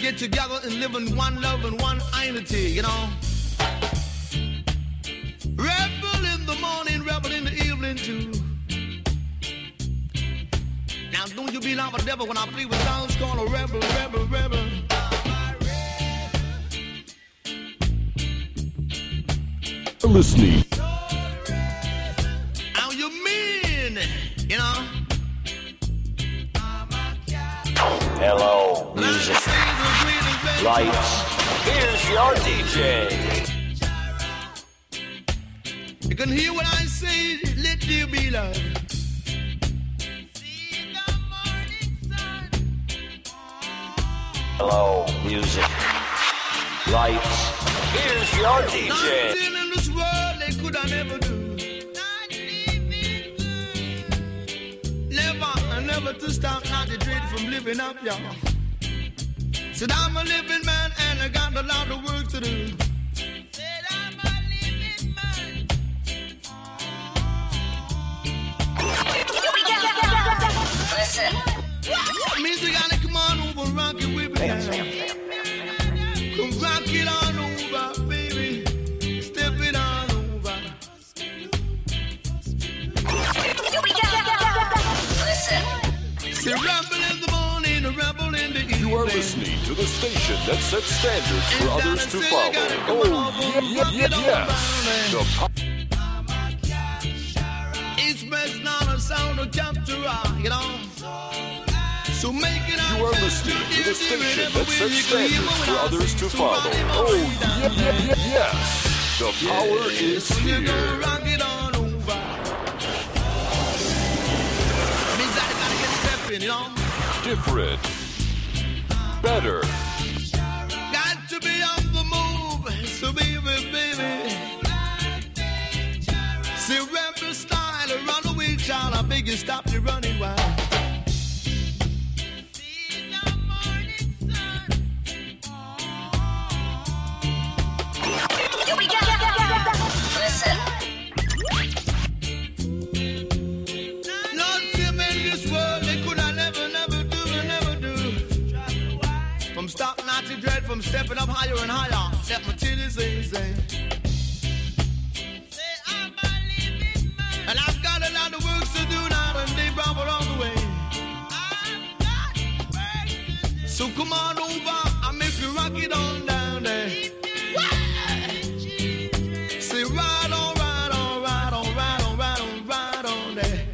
Get together and live in one love and one unity, you know? Rebel in the morning, rebel in the evening too. Now don't you be like a devil when I play with sounds called a rebel, rebel, rebel. Listening. Lights. Here's your DJ. You can hear what I say, let there be love. Hello, music. Lights. Here's your DJ. Nothing in this world they could I never do. Never, I never to stop, not to dread from living up, y'all. Said I'm a living man and I got a lot of work to do. Listen. Music gotta come on sets standards for others to follow. Oh, yeah, yeah, yeah, yes. The po- It's best not a sound of capture, uh, you. So make it you are listening to the station that sets standards for others to follow. Oh, yeah, yeah, yeah, yes. The power is So you gonna here. rock it never, never do, never do. From stop not to dread, from stepping up higher and higher. Let my titties sing, sing. So come on over, I make you rock it on down there. Say on, on, on, on, on, on there.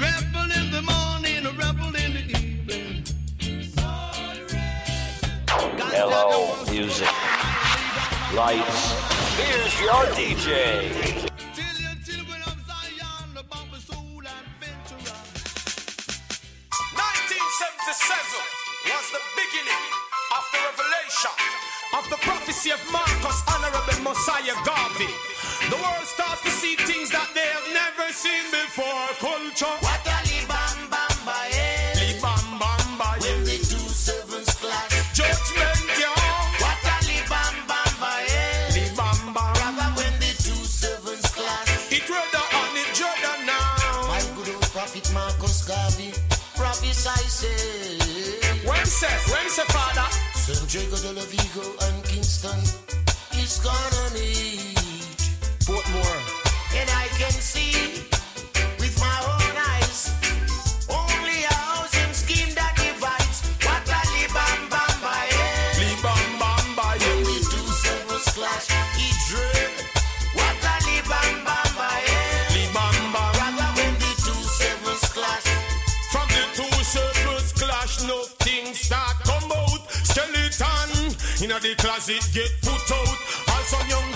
Rebel in the morning, a rebel in the evening. Hello, music. Lights. Here's your DJ. 1977 was the beginning of the revelation of the prophecy of Marcus, Honorable Mosiah Garvey. The world starts to see things that they have never seen before. Culture. What a libamba, eh? Libamba, eh? When the two sevens clash. Judgment. What a libamba, eh? Libamba. Rather when the two sevens clash. It rather on it, Jordan now. My good old prophet Marcus Garvey, prophesy say, When say, when say, Father? St. Jago de la Vega and Kingston is gonna meet Portmore. and I can see the closet get put out. Also young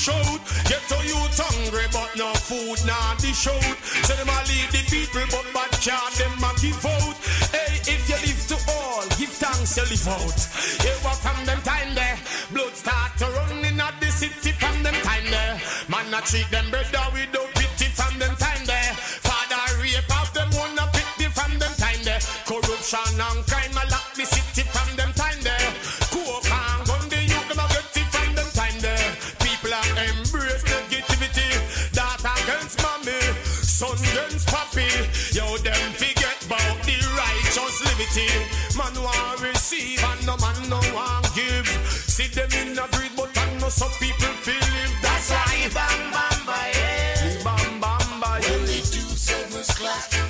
shout. Get to youth hungry, but no food, nah, the out. So them a lead the people, but bad card, them a give out. Hey, if you live to all, give thanks, you live out. Hey, yeah, from them time there, blood start to run in at the city from them time there. Man, I treat them better without pity from them time there. Father, rape of them, wanna pick from them time there. Corruption and crime. people feel live. That's why bam bam bam. Bam When bam. Only two sevens class.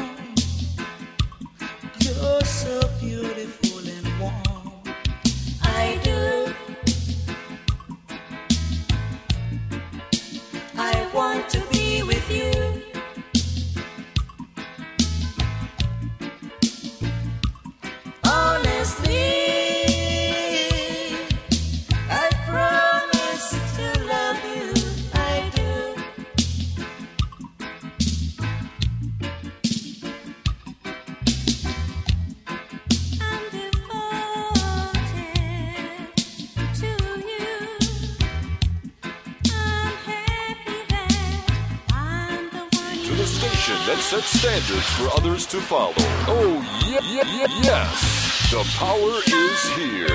set standards for others to follow. Oh, yeah, yeah, yeah yes! The power is here.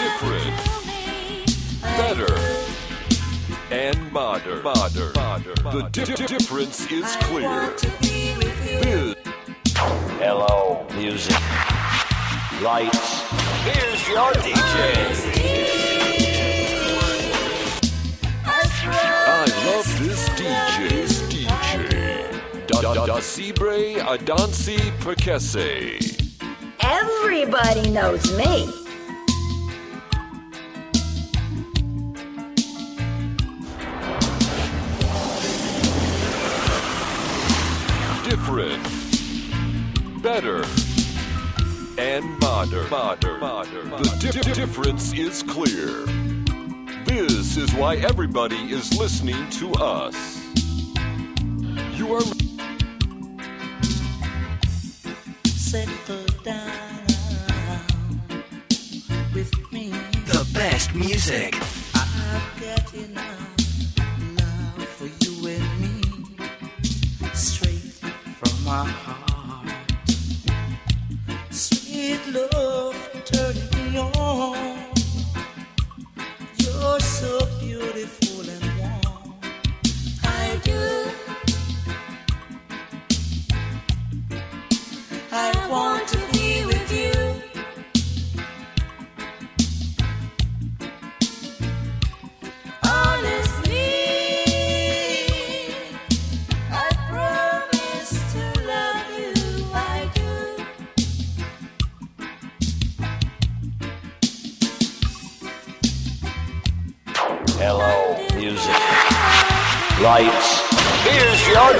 Different, better and modern. modern. modern. The di- di- difference is clear. Hello, music, lights. Here's your DJ. love this DJ. This DJ. Da da da Sibre Adansi Prekese. Everybody knows me. Different. Better. And modern. modern. modern. The di- difference is clear. This is why everybody is listening to us. You are. The best music. I've got enough love for you and me. Straight from my heart. Sweet love, on so beautiful.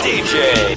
DJ.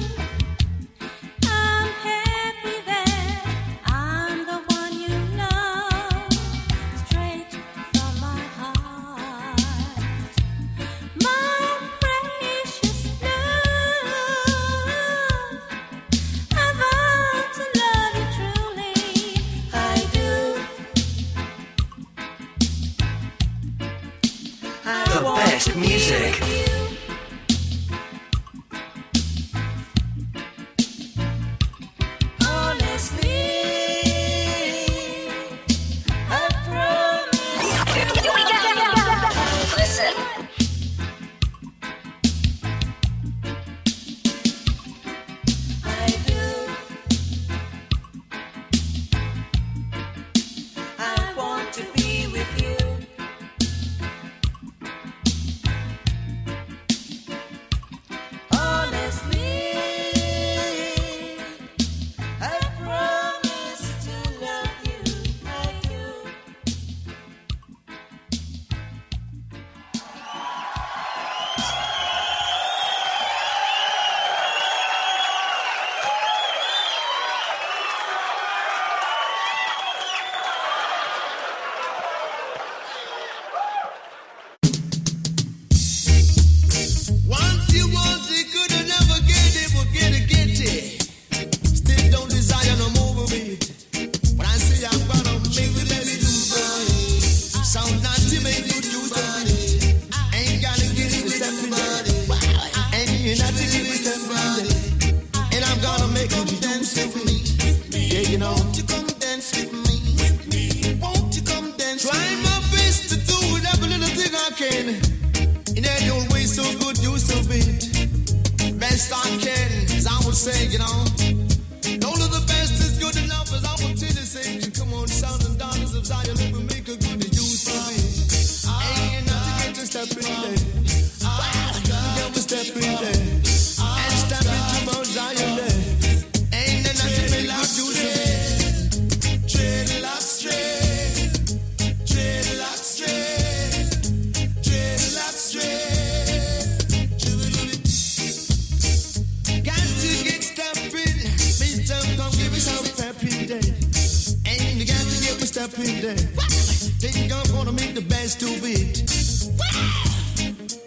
dance to it.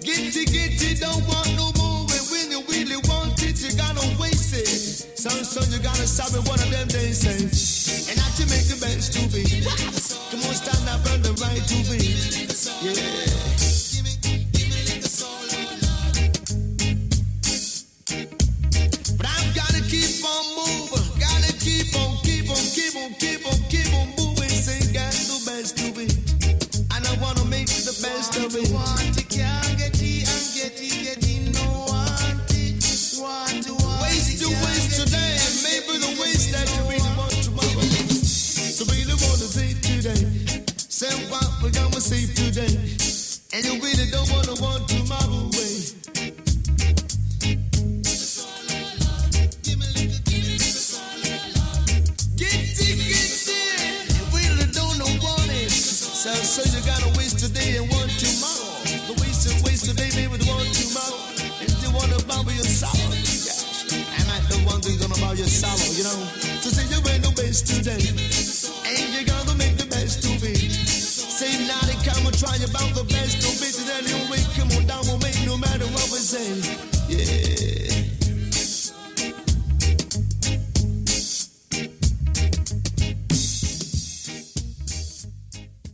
Gitty gitty, don't want no more. And when you really want it, you gotta waste it. Son, son, you gotta stop it one of them dancing. Eh? And I to make the best to it. Come on, stand up, burn the right to it. Yeah. So you gotta waste today and one tomorrow. The waste and waste today, maybe the tomorrow. If you wanna borrow your sorrow, yeah. I the one that's gonna borrow your sorrow, you know. So say you ain't the best today, and you're gonna make the best of it. Say now they come and try about the